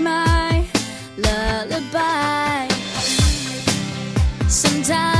my lullaby. Sometimes.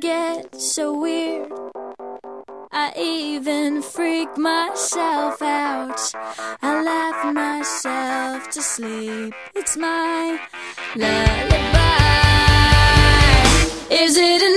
get so weird. I even freak myself out. I laugh myself to sleep. It's my lullaby. Is it?